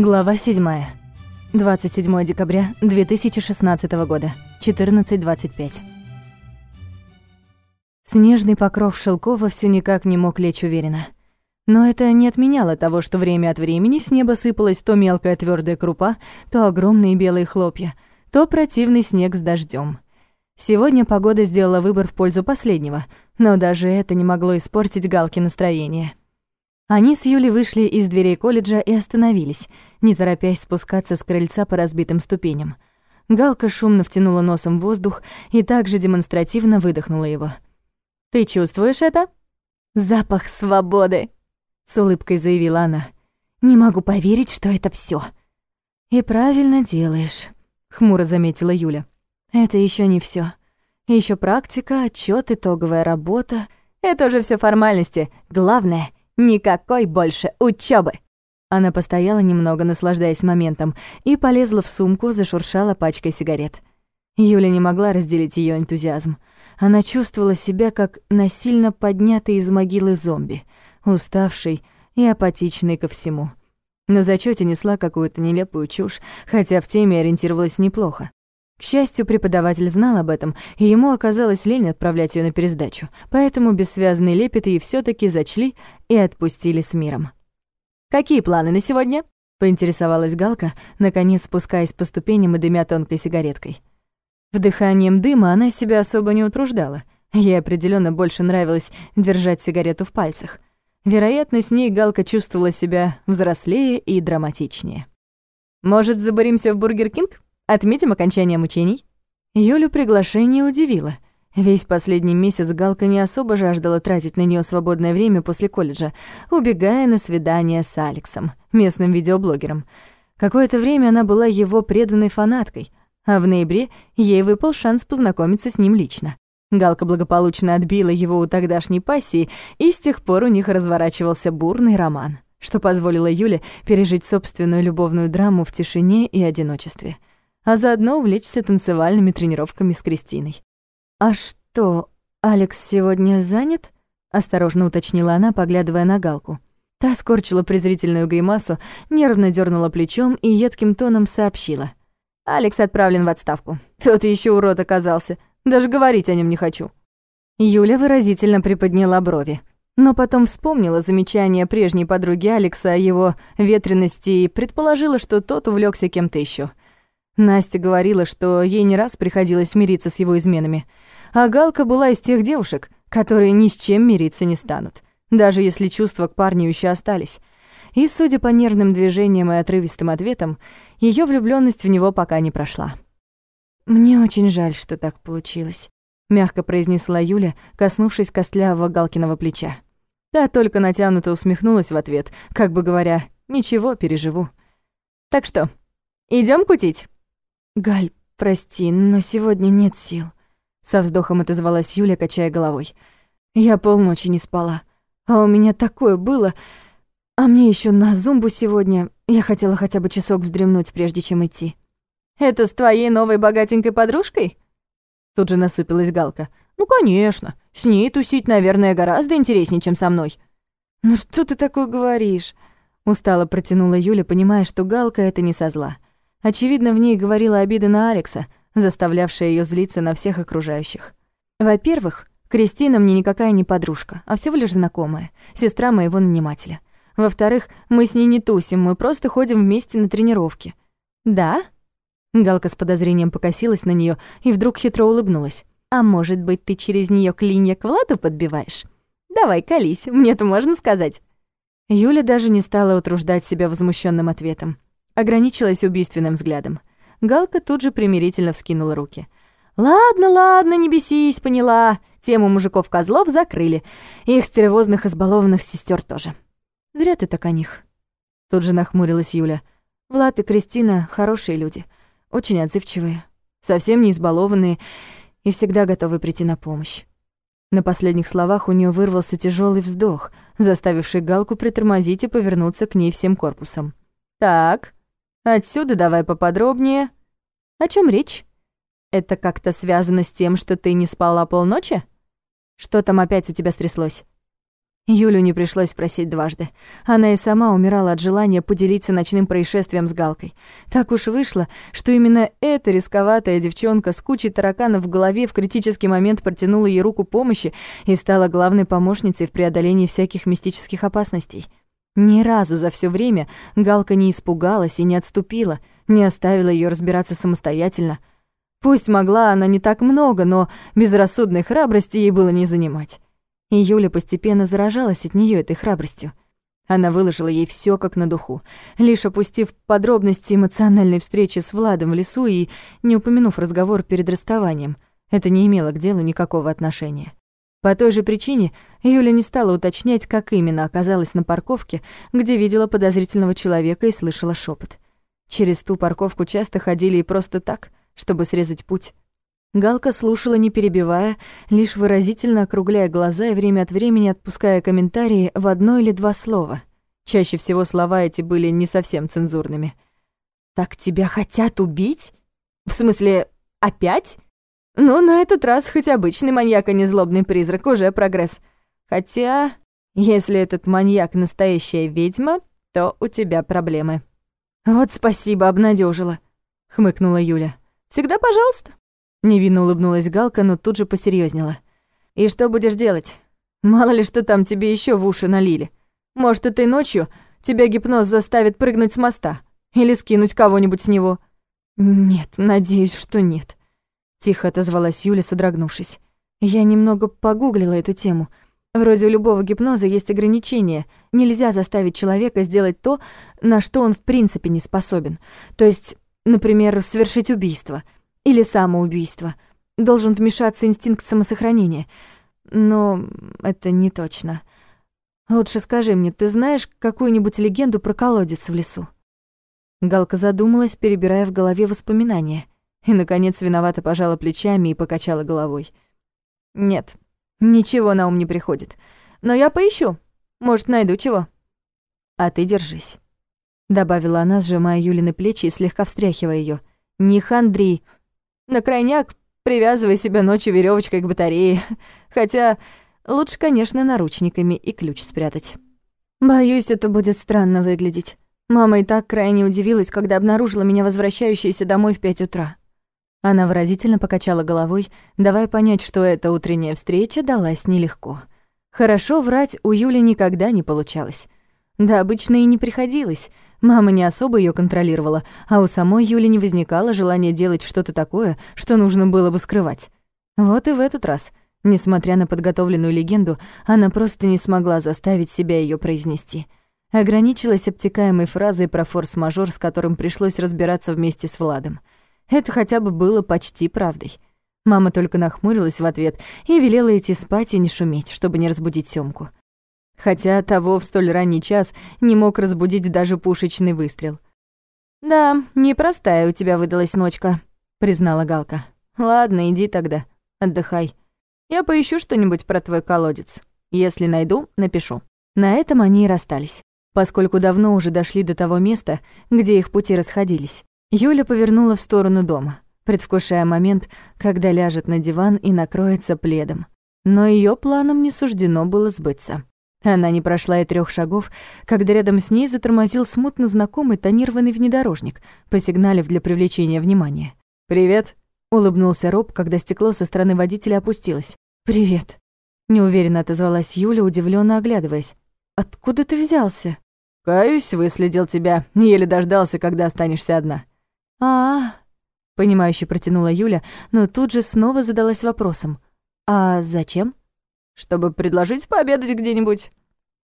Глава 7. 27 декабря 2016 года. 14.25. Снежный покров Шелкова все никак не мог лечь уверенно. Но это не отменяло того, что время от времени с неба сыпалась то мелкая твердая крупа, то огромные белые хлопья, то противный снег с дождем. Сегодня погода сделала выбор в пользу последнего, но даже это не могло испортить Галке настроение. Они с Юлей вышли из дверей колледжа и остановились, не торопясь спускаться с крыльца по разбитым ступеням. Галка шумно втянула носом воздух и также демонстративно выдохнула его. «Ты чувствуешь это?» «Запах свободы!» — с улыбкой заявила она. «Не могу поверить, что это всё». «И правильно делаешь», — хмуро заметила Юля. «Это ещё не всё. Ещё практика, отчёт, итоговая работа. Это уже всё формальности. Главное — Никакой больше учебы. Она постояла немного, наслаждаясь моментом, и полезла в сумку, зашуршала пачкой сигарет. Юля не могла разделить ее энтузиазм. Она чувствовала себя как насильно поднятый из могилы зомби, уставший и апатичный ко всему. На зачёте несла какую-то нелепую чушь, хотя в теме ориентировалась неплохо. К счастью, преподаватель знал об этом, и ему оказалось лень отправлять ее на пересдачу, поэтому бессвязный лепет ей все таки зачли и отпустили с миром. «Какие планы на сегодня?» — поинтересовалась Галка, наконец спускаясь по ступеням и дымя тонкой сигареткой. Вдыханием дыма она себя особо не утруждала. Ей определенно больше нравилось держать сигарету в пальцах. Вероятно, с ней Галка чувствовала себя взрослее и драматичнее. «Может, забуримся в Бургер Кинг?» Отметим окончание мучений». Юлю приглашение удивило. Весь последний месяц Галка не особо жаждала тратить на нее свободное время после колледжа, убегая на свидание с Алексом, местным видеоблогером. Какое-то время она была его преданной фанаткой, а в ноябре ей выпал шанс познакомиться с ним лично. Галка благополучно отбила его у тогдашней пассии, и с тех пор у них разворачивался бурный роман, что позволило Юле пережить собственную любовную драму в тишине и одиночестве а заодно увлечься танцевальными тренировками с Кристиной. «А что, Алекс сегодня занят?» — осторожно уточнила она, поглядывая на Галку. Та скорчила презрительную гримасу, нервно дернула плечом и едким тоном сообщила. «Алекс отправлен в отставку. Тот еще урод оказался. Даже говорить о нем не хочу». Юля выразительно приподняла брови, но потом вспомнила замечание прежней подруги Алекса о его ветренности и предположила, что тот увлекся кем-то еще. Настя говорила, что ей не раз приходилось мириться с его изменами. А Галка была из тех девушек, которые ни с чем мириться не станут, даже если чувства к парню еще остались. И, судя по нервным движениям и отрывистым ответам, ее влюбленность в него пока не прошла. «Мне очень жаль, что так получилось», — мягко произнесла Юля, коснувшись костлявого Галкиного плеча. Та только натянуто усмехнулась в ответ, как бы говоря, «Ничего, переживу». «Так что, идем кутить?» «Галь, прости, но сегодня нет сил», — со вздохом отозвалась Юля, качая головой. «Я полночи не спала, а у меня такое было. А мне еще на зумбу сегодня. Я хотела хотя бы часок вздремнуть, прежде чем идти». «Это с твоей новой богатенькой подружкой?» Тут же насыпалась Галка. «Ну, конечно. С ней тусить, наверное, гораздо интереснее, чем со мной». «Ну что ты такое говоришь?» Устало протянула Юля, понимая, что Галка — это не со зла. Очевидно, в ней говорила обида на Алекса, заставлявшая ее злиться на всех окружающих. Во-первых, Кристина мне никакая не подружка, а всего лишь знакомая, сестра моего нанимателя. Во-вторых, мы с ней не тусим, мы просто ходим вместе на тренировки. Да? Галка с подозрением покосилась на нее и вдруг хитро улыбнулась. А может быть, ты через нее клинья к Владу подбиваешь? Давай, колись, мне-то можно сказать. Юля даже не стала утруждать себя возмущенным ответом ограничилась убийственным взглядом. Галка тут же примирительно вскинула руки. «Ладно, ладно, не бесись, поняла. Тему мужиков-козлов закрыли. Их стервозных избалованных сестер тоже. Зря ты так о них». Тут же нахмурилась Юля. «Влад и Кристина — хорошие люди, очень отзывчивые, совсем не избалованные и всегда готовы прийти на помощь». На последних словах у нее вырвался тяжелый вздох, заставивший Галку притормозить и повернуться к ней всем корпусом. «Так, Отсюда давай поподробнее. О чем речь? Это как-то связано с тем, что ты не спала полночи? Что там опять у тебя стряслось? Юлю не пришлось просить дважды. Она и сама умирала от желания поделиться ночным происшествием с Галкой. Так уж вышло, что именно эта рисковатая девчонка с кучей тараканов в голове в критический момент протянула ей руку помощи и стала главной помощницей в преодолении всяких мистических опасностей. Ни разу за все время Галка не испугалась и не отступила, не оставила ее разбираться самостоятельно. Пусть могла она не так много, но безрассудной храбрости ей было не занимать. И Юля постепенно заражалась от нее этой храбростью. Она выложила ей все как на духу, лишь опустив подробности эмоциональной встречи с Владом в лесу и не упомянув разговор перед расставанием. Это не имело к делу никакого отношения. По той же причине Юля не стала уточнять, как именно оказалась на парковке, где видела подозрительного человека и слышала шепот. Через ту парковку часто ходили и просто так, чтобы срезать путь. Галка слушала, не перебивая, лишь выразительно округляя глаза и время от времени отпуская комментарии в одно или два слова. Чаще всего слова эти были не совсем цензурными. «Так тебя хотят убить? В смысле, опять?» «Ну, на этот раз хоть обычный маньяк, а не злобный призрак, уже прогресс. Хотя, если этот маньяк настоящая ведьма, то у тебя проблемы». «Вот спасибо, обнадежила, хмыкнула Юля. «Всегда пожалуйста». Невинно улыбнулась Галка, но тут же посерьезнела. «И что будешь делать? Мало ли что там тебе еще в уши налили. Может, этой ночью тебя гипноз заставит прыгнуть с моста или скинуть кого-нибудь с него?» «Нет, надеюсь, что нет», — тихо отозвалась Юля, содрогнувшись. «Я немного погуглила эту тему. Вроде у любого гипноза есть ограничения. Нельзя заставить человека сделать то, на что он в принципе не способен. То есть, например, совершить убийство — или самоубийство. Должен вмешаться инстинкт самосохранения. Но это не точно. Лучше скажи мне, ты знаешь какую-нибудь легенду про колодец в лесу? Галка задумалась, перебирая в голове воспоминания, и, наконец, виновато пожала плечами и покачала головой. «Нет, ничего на ум не приходит. Но я поищу. Может, найду чего». «А ты держись», — добавила она, сжимая Юлины плечи и слегка встряхивая ее. «Не хандри, на крайняк привязывай себя ночью веревочкой к батарее. Хотя лучше, конечно, наручниками и ключ спрятать. Боюсь, это будет странно выглядеть. Мама и так крайне удивилась, когда обнаружила меня возвращающейся домой в пять утра. Она выразительно покачала головой, давая понять, что эта утренняя встреча далась нелегко. Хорошо врать у Юли никогда не получалось. Да обычно и не приходилось — Мама не особо ее контролировала, а у самой Юли не возникало желания делать что-то такое, что нужно было бы скрывать. Вот и в этот раз, несмотря на подготовленную легенду, она просто не смогла заставить себя ее произнести. Ограничилась обтекаемой фразой про форс-мажор, с которым пришлось разбираться вместе с Владом. Это хотя бы было почти правдой. Мама только нахмурилась в ответ и велела идти спать и не шуметь, чтобы не разбудить Сёмку хотя того в столь ранний час не мог разбудить даже пушечный выстрел. «Да, непростая у тебя выдалась ночка», — признала Галка. «Ладно, иди тогда, отдыхай. Я поищу что-нибудь про твой колодец. Если найду, напишу». На этом они и расстались, поскольку давно уже дошли до того места, где их пути расходились. Юля повернула в сторону дома, предвкушая момент, когда ляжет на диван и накроется пледом. Но ее планам не суждено было сбыться. Она не прошла и трех шагов, когда рядом с ней затормозил смутно знакомый тонированный внедорожник, посигналив для привлечения внимания. «Привет», — улыбнулся Роб, когда стекло со стороны водителя опустилось. «Привет», — неуверенно отозвалась Юля, удивленно оглядываясь. «Откуда ты взялся?» «Каюсь, выследил тебя, еле дождался, когда останешься одна». «А-а-а», понимающе протянула Юля, но тут же снова задалась вопросом. «А зачем?» чтобы предложить пообедать где-нибудь».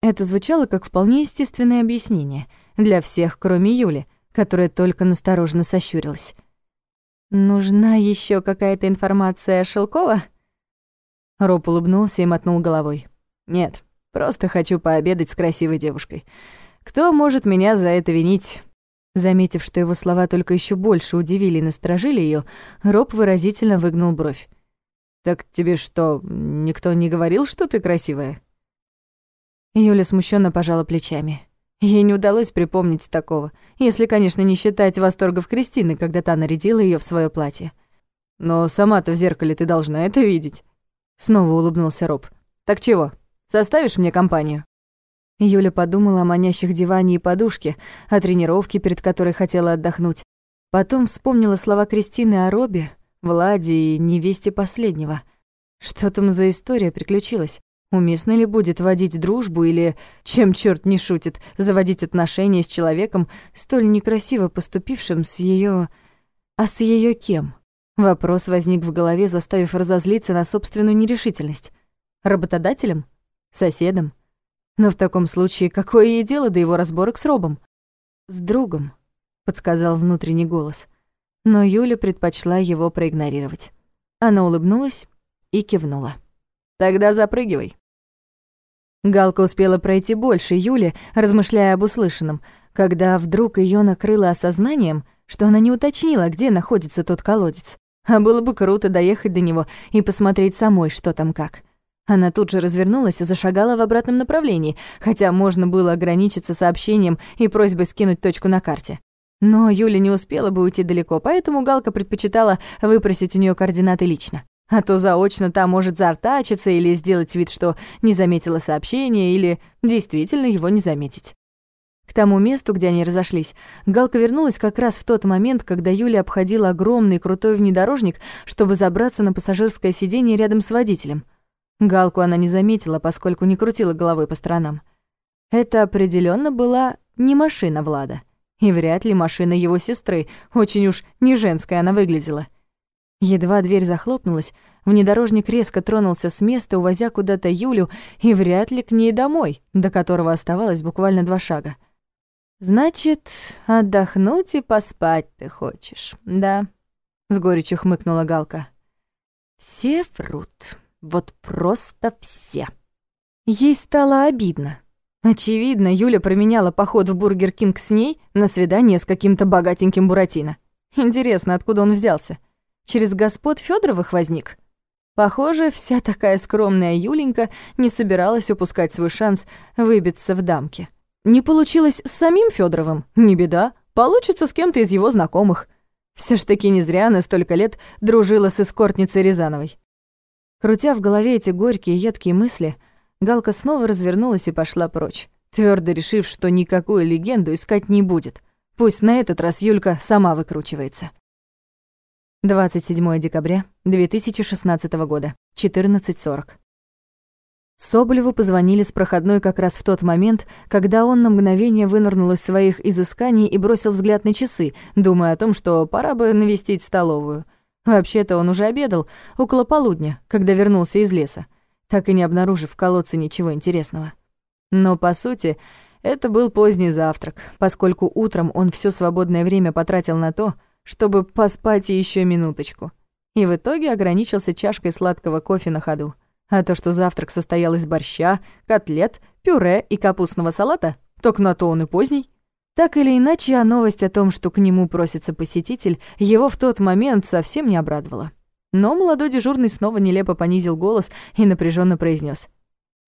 Это звучало как вполне естественное объяснение для всех, кроме Юли, которая только настороженно сощурилась. «Нужна еще какая-то информация о Шелкова?» Роб улыбнулся и мотнул головой. «Нет, просто хочу пообедать с красивой девушкой. Кто может меня за это винить?» Заметив, что его слова только еще больше удивили и насторожили ее, Роб выразительно выгнул бровь. «Так тебе что, никто не говорил, что ты красивая?» Юля смущенно пожала плечами. Ей не удалось припомнить такого, если, конечно, не считать восторгов Кристины, когда та нарядила ее в свое платье. «Но сама-то в зеркале ты должна это видеть», — снова улыбнулся Роб. «Так чего, Составишь мне компанию?» Юля подумала о манящих диване и подушке, о тренировке, перед которой хотела отдохнуть. Потом вспомнила слова Кристины о Робе, Владе и невесте последнего. Что там за история приключилась? Уместно ли будет водить дружбу или, чем черт не шутит, заводить отношения с человеком, столь некрасиво поступившим с ее, А с ее кем? Вопрос возник в голове, заставив разозлиться на собственную нерешительность. Работодателем? Соседом? Но в таком случае какое ей дело до его разборок с Робом? С другом, подсказал внутренний голос. Но Юля предпочла его проигнорировать. Она улыбнулась и кивнула. «Тогда запрыгивай». Галка успела пройти больше Юли, размышляя об услышанном, когда вдруг ее накрыло осознанием, что она не уточнила, где находится тот колодец. А было бы круто доехать до него и посмотреть самой, что там как. Она тут же развернулась и зашагала в обратном направлении, хотя можно было ограничиться сообщением и просьбой скинуть точку на карте. Но Юля не успела бы уйти далеко, поэтому Галка предпочитала выпросить у нее координаты лично. А то заочно та может заортачиться или сделать вид, что не заметила сообщение, или действительно его не заметить. К тому месту, где они разошлись, Галка вернулась как раз в тот момент, когда Юля обходила огромный крутой внедорожник, чтобы забраться на пассажирское сиденье рядом с водителем. Галку она не заметила, поскольку не крутила головой по сторонам. Это определенно была не машина Влада. И вряд ли машина его сестры, очень уж не женская она выглядела — Едва дверь захлопнулась, внедорожник резко тронулся с места, увозя куда-то Юлю, и вряд ли к ней домой, до которого оставалось буквально два шага. «Значит, отдохнуть и поспать ты хочешь, да?» — с горечью хмыкнула Галка. «Все врут, вот просто все». Ей стало обидно. Очевидно, Юля променяла поход в Бургер Кинг с ней на свидание с каким-то богатеньким Буратино. Интересно, откуда он взялся? — через господ Федоровых возник? Похоже, вся такая скромная Юленька не собиралась упускать свой шанс выбиться в дамки. Не получилось с самим Федоровым? Не беда, получится с кем-то из его знакомых. Все ж таки не зря она столько лет дружила с эскортницей Рязановой. Крутя в голове эти горькие едкие мысли, Галка снова развернулась и пошла прочь, твердо решив, что никакую легенду искать не будет. Пусть на этот раз Юлька сама выкручивается. 27 декабря 2016 года, 14.40. Соболеву позвонили с проходной как раз в тот момент, когда он на мгновение вынырнул из своих изысканий и бросил взгляд на часы, думая о том, что пора бы навестить столовую. Вообще-то он уже обедал, около полудня, когда вернулся из леса, так и не обнаружив в колодце ничего интересного. Но, по сути, это был поздний завтрак, поскольку утром он все свободное время потратил на то, чтобы поспать еще минуточку. И в итоге ограничился чашкой сладкого кофе на ходу. А то, что завтрак состоял из борща, котлет, пюре и капустного салата, так на то он и поздний. Так или иначе, а новость о том, что к нему просится посетитель, его в тот момент совсем не обрадовала. Но молодой дежурный снова нелепо понизил голос и напряженно произнес: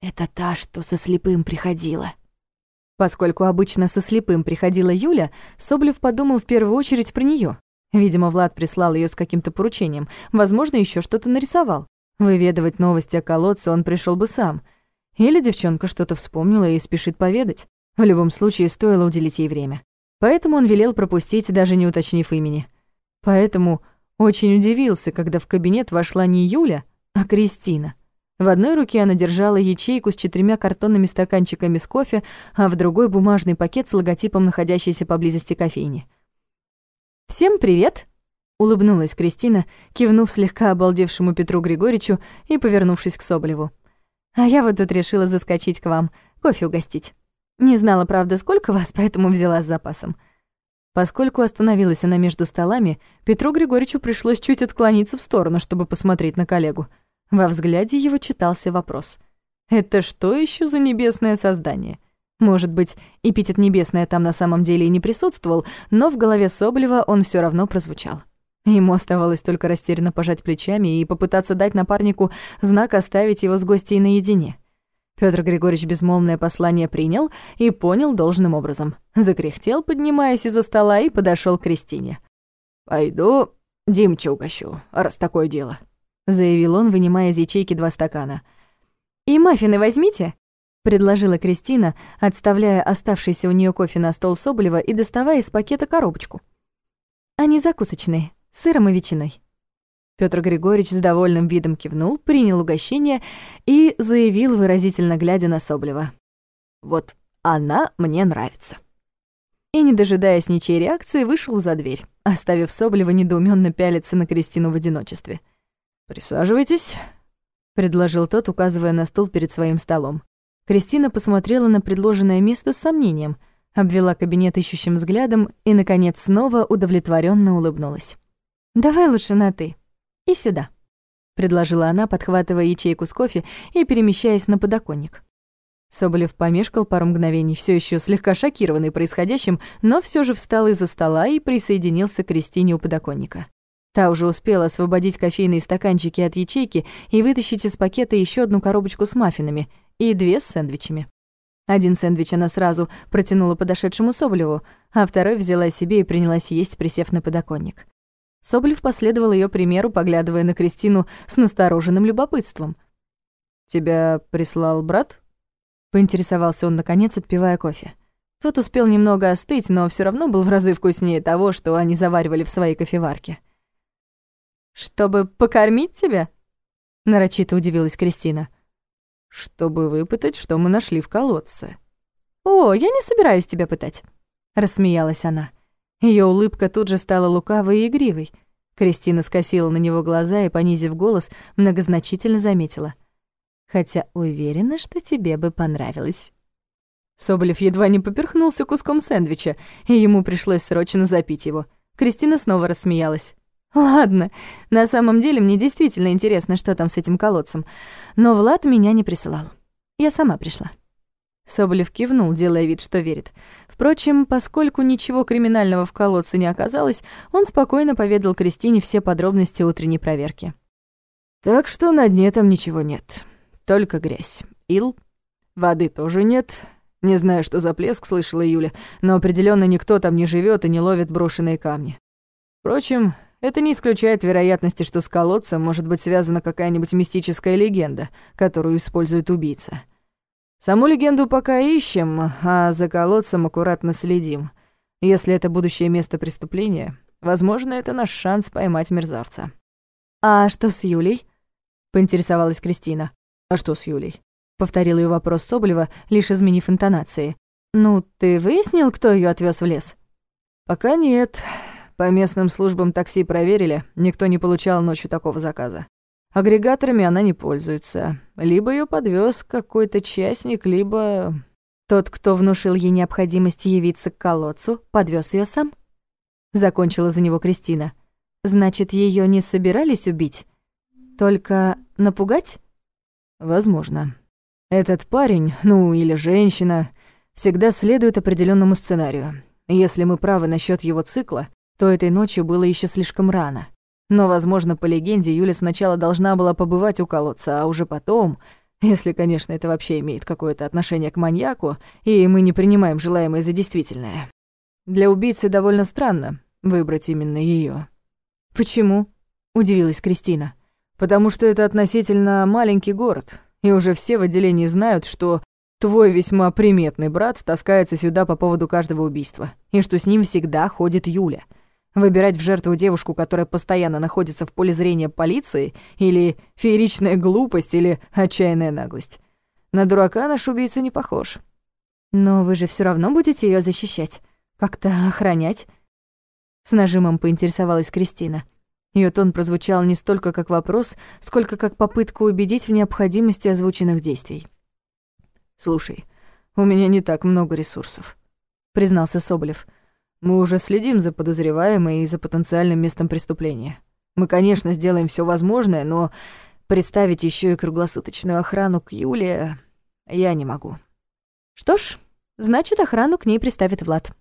«Это та, что со слепым приходила». Поскольку обычно со слепым приходила Юля, Соблев подумал в первую очередь про нее. Видимо, Влад прислал ее с каким-то поручением. Возможно, еще что-то нарисовал. Выведывать новости о колодце он пришел бы сам. Или девчонка что-то вспомнила и спешит поведать. В любом случае, стоило уделить ей время. Поэтому он велел пропустить, даже не уточнив имени. Поэтому очень удивился, когда в кабинет вошла не Юля, а Кристина. В одной руке она держала ячейку с четырьмя картонными стаканчиками с кофе, а в другой — бумажный пакет с логотипом находящейся поблизости кофейни. «Всем привет!» — улыбнулась Кристина, кивнув слегка обалдевшему Петру Григорьевичу и повернувшись к Соболеву. «А я вот тут решила заскочить к вам, кофе угостить. Не знала, правда, сколько вас, поэтому взяла с запасом». Поскольку остановилась она между столами, Петру Григорьевичу пришлось чуть отклониться в сторону, чтобы посмотреть на коллегу. Во взгляде его читался вопрос. «Это что еще за небесное создание?» Может быть, эпитет «небесное» там на самом деле и не присутствовал, но в голове Соболева он все равно прозвучал. Ему оставалось только растерянно пожать плечами и попытаться дать напарнику знак оставить его с гостей наедине. Петр Григорьевич безмолвное послание принял и понял должным образом. Закряхтел, поднимаясь из-за стола, и подошел к Кристине. «Пойду Димча угощу, раз такое дело», — заявил он, вынимая из ячейки два стакана. И маффины возьмите», — предложила Кристина, отставляя оставшийся у нее кофе на стол Соболева и доставая из пакета коробочку. «Они закусочные, сыром и ветчиной». Петр Григорьевич с довольным видом кивнул, принял угощение и заявил, выразительно глядя на Соболева. «Вот она мне нравится». И, не дожидаясь ничьей реакции, вышел за дверь, оставив Соболева недоуменно пялиться на Кристину в одиночестве. «Присаживайтесь», — предложил тот, указывая на стул перед своим столом. Кристина посмотрела на предложенное место с сомнением, обвела кабинет ищущим взглядом и, наконец, снова удовлетворенно улыбнулась. «Давай лучше на «ты». И сюда», — предложила она, подхватывая ячейку с кофе и перемещаясь на подоконник. Соболев помешкал пару мгновений, все еще слегка шокированный происходящим, но все же встал из-за стола и присоединился к Кристине у подоконника. Та уже успела освободить кофейные стаканчики от ячейки и вытащить из пакета еще одну коробочку с маффинами и две с сэндвичами. Один сэндвич она сразу протянула подошедшему Соболеву, а второй взяла себе и принялась есть, присев на подоконник. Соболев последовал ее примеру, поглядывая на Кристину с настороженным любопытством. «Тебя прислал брат?» Поинтересовался он, наконец, отпивая кофе. Тот успел немного остыть, но все равно был в разы вкуснее того, что они заваривали в своей кофеварке. «Чтобы покормить тебя?» — нарочито удивилась Кристина. «Чтобы выпытать, что мы нашли в колодце». «О, я не собираюсь тебя пытать», — рассмеялась она. Ее улыбка тут же стала лукавой и игривой. Кристина скосила на него глаза и, понизив голос, многозначительно заметила. «Хотя уверена, что тебе бы понравилось». Соболев едва не поперхнулся куском сэндвича, и ему пришлось срочно запить его. Кристина снова рассмеялась. «Ладно, на самом деле мне действительно интересно, что там с этим колодцем. Но Влад меня не присылал. Я сама пришла». Соболев кивнул, делая вид, что верит. Впрочем, поскольку ничего криминального в колодце не оказалось, он спокойно поведал Кристине все подробности утренней проверки. «Так что на дне там ничего нет. Только грязь. Ил. Воды тоже нет. Не знаю, что за плеск слышала Юля, но определенно никто там не живет и не ловит брошенные камни. Впрочем, это не исключает вероятности, что с колодцем может быть связана какая-нибудь мистическая легенда, которую использует убийца». Саму легенду пока ищем, а за колодцем аккуратно следим. Если это будущее место преступления, возможно, это наш шанс поймать мерзавца. «А что с Юлей?» — поинтересовалась Кристина. «А что с Юлей?» — повторил ее вопрос Соболева, лишь изменив интонации. «Ну, ты выяснил, кто ее отвез в лес?» «Пока нет. По местным службам такси проверили, никто не получал ночью такого заказа. Агрегаторами она не пользуется. Либо ее подвез какой-то частник, либо... Тот, кто внушил ей необходимость явиться к колодцу, подвез ее сам? Закончила за него Кристина. Значит, ее не собирались убить? Только напугать? Возможно. Этот парень, ну или женщина, всегда следует определенному сценарию. Если мы правы насчет его цикла, то этой ночью было еще слишком рано. Но, возможно, по легенде, Юля сначала должна была побывать у колодца, а уже потом, если, конечно, это вообще имеет какое-то отношение к маньяку, и мы не принимаем желаемое за действительное. Для убийцы довольно странно выбрать именно ее. «Почему?» — удивилась Кристина. «Потому что это относительно маленький город, и уже все в отделении знают, что твой весьма приметный брат таскается сюда по поводу каждого убийства, и что с ним всегда ходит Юля». Выбирать в жертву девушку, которая постоянно находится в поле зрения полиции, или фееричная глупость, или отчаянная наглость. На дурака наш убийца не похож. Но вы же все равно будете ее защищать, как-то охранять. С нажимом поинтересовалась Кристина. Ее тон прозвучал не столько как вопрос, сколько как попытка убедить в необходимости озвученных действий. «Слушай, у меня не так много ресурсов», — признался Соболев. Мы уже следим за подозреваемой и за потенциальным местом преступления. Мы, конечно, сделаем все возможное, но представить еще и круглосуточную охрану к Юле я не могу. Что ж, значит, охрану к ней приставит Влад.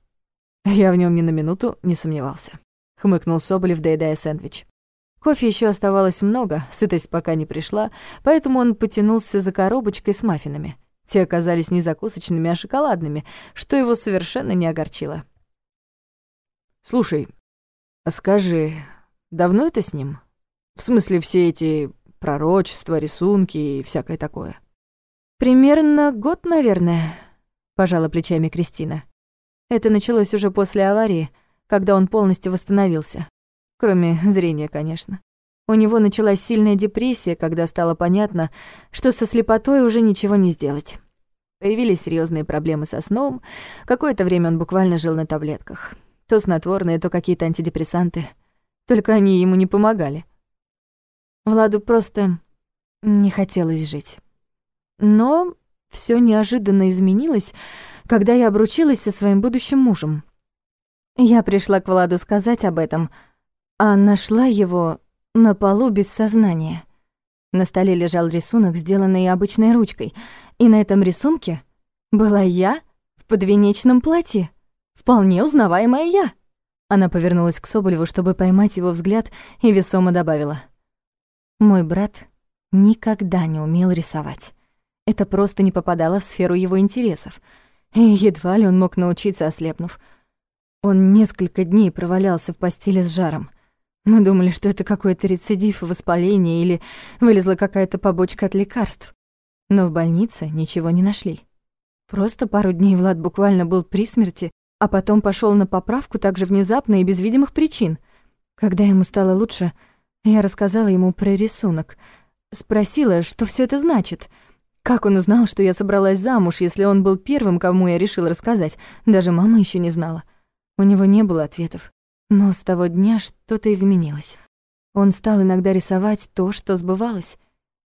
Я в нем ни на минуту не сомневался. Хмыкнул Соболев, доедая сэндвич. Кофе еще оставалось много, сытость пока не пришла, поэтому он потянулся за коробочкой с маффинами. Те оказались не закусочными, а шоколадными, что его совершенно не огорчило. Слушай, а скажи, давно это с ним? В смысле, все эти пророчества, рисунки и всякое такое? «Примерно год, наверное», — пожала плечами Кристина. Это началось уже после аварии, когда он полностью восстановился. Кроме зрения, конечно. У него началась сильная депрессия, когда стало понятно, что со слепотой уже ничего не сделать. Появились серьезные проблемы со сном. Какое-то время он буквально жил на таблетках. То снотворные, то какие-то антидепрессанты. Только они ему не помогали. Владу просто не хотелось жить. Но все неожиданно изменилось, когда я обручилась со своим будущим мужем. Я пришла к Владу сказать об этом, а нашла его на полу без сознания. На столе лежал рисунок, сделанный обычной ручкой, и на этом рисунке была я в подвенечном платье, вполне узнаваемая я. Она повернулась к Соболеву, чтобы поймать его взгляд, и весомо добавила. «Мой брат никогда не умел рисовать. Это просто не попадало в сферу его интересов — и едва ли он мог научиться, ослепнув. Он несколько дней провалялся в постели с жаром. Мы думали, что это какой-то рецидив, воспаление или вылезла какая-то побочка от лекарств. Но в больнице ничего не нашли. Просто пару дней Влад буквально был при смерти, а потом пошел на поправку так же внезапно и без видимых причин. Когда ему стало лучше, я рассказала ему про рисунок. Спросила, что все это значит — как он узнал, что я собралась замуж, если он был первым, кому я решил рассказать? Даже мама еще не знала. У него не было ответов. Но с того дня что-то изменилось. Он стал иногда рисовать то, что сбывалось.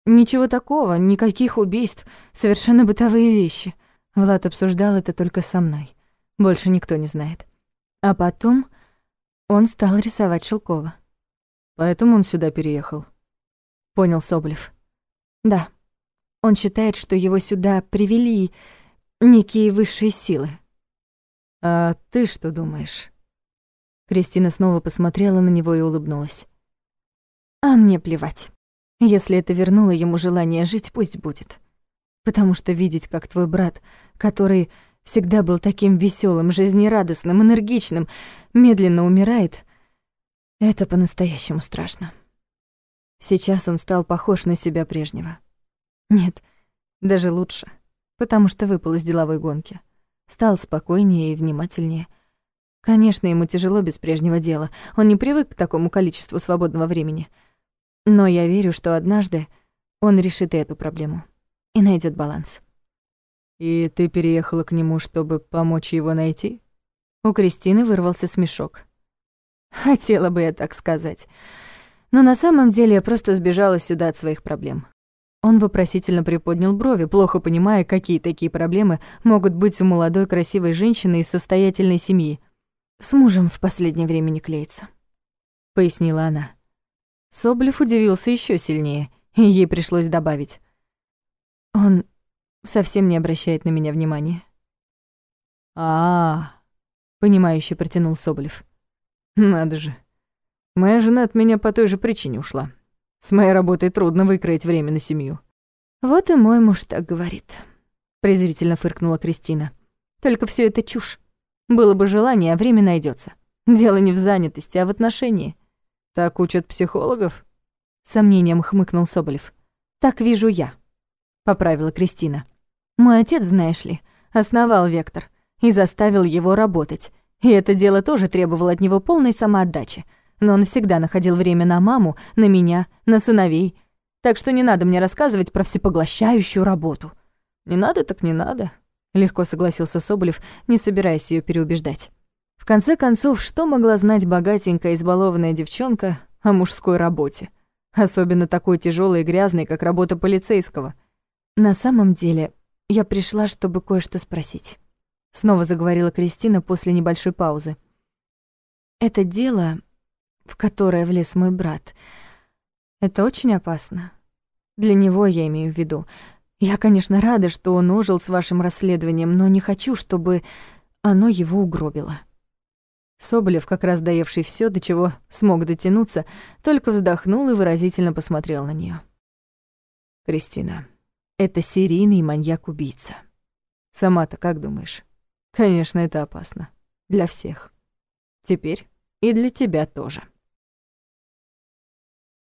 Ничего такого, никаких убийств, совершенно бытовые вещи. Влад обсуждал это только со мной. Больше никто не знает. А потом он стал рисовать Шелкова. Поэтому он сюда переехал. Понял Соболев. Да. Он считает, что его сюда привели некие высшие силы. «А ты что думаешь?» Кристина снова посмотрела на него и улыбнулась. «А мне плевать. Если это вернуло ему желание жить, пусть будет. Потому что видеть, как твой брат, который всегда был таким веселым, жизнерадостным, энергичным, медленно умирает, это по-настоящему страшно. Сейчас он стал похож на себя прежнего. Нет, даже лучше, потому что выпал из деловой гонки. Стал спокойнее и внимательнее. Конечно, ему тяжело без прежнего дела. Он не привык к такому количеству свободного времени. Но я верю, что однажды он решит эту проблему и найдет баланс. «И ты переехала к нему, чтобы помочь его найти?» У Кристины вырвался смешок. Хотела бы я так сказать. Но на самом деле я просто сбежала сюда от своих проблем. Он вопросительно приподнял брови, плохо понимая, какие такие проблемы могут быть у молодой красивой женщины из состоятельной семьи. «С мужем в последнее время не клеится», — пояснила она. Соблев удивился еще сильнее, и ей пришлось добавить. «Он совсем не обращает на меня внимания». «А-а-а», понимающе протянул Соболев. «Надо же. Моя жена от меня по той же причине ушла. С моей работой трудно выкроить время на семью. Вот и мой муж так говорит, презрительно фыркнула Кристина. Только все это чушь. Было бы желание, а время найдется. Дело не в занятости, а в отношении. Так учат психологов? Сомнением хмыкнул Соболев. Так вижу я, поправила Кристина. Мой отец, знаешь ли, основал Вектор и заставил его работать. И это дело тоже требовало от него полной самоотдачи но он всегда находил время на маму, на меня, на сыновей. Так что не надо мне рассказывать про всепоглощающую работу». «Не надо, так не надо», — легко согласился Соболев, не собираясь ее переубеждать. В конце концов, что могла знать богатенькая избалованная девчонка о мужской работе? Особенно такой тяжелой и грязной, как работа полицейского. На самом деле, я пришла, чтобы кое-что спросить. Снова заговорила Кристина после небольшой паузы. Это дело в которое влез мой брат. Это очень опасно. Для него я имею в виду. Я, конечно, рада, что он ожил с вашим расследованием, но не хочу, чтобы оно его угробило. Соболев, как раз доевший все, до чего смог дотянуться, только вздохнул и выразительно посмотрел на нее. «Кристина, это серийный маньяк-убийца. Сама-то как думаешь? Конечно, это опасно. Для всех. Теперь и для тебя тоже».